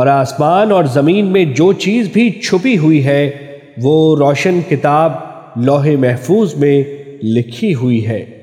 اور آسمان اور زمین میں جو چیز بھی چھپی ہوئی ہے، وہ روشن کتاب لوح محفوظ میں لکھی ہوئی ہے۔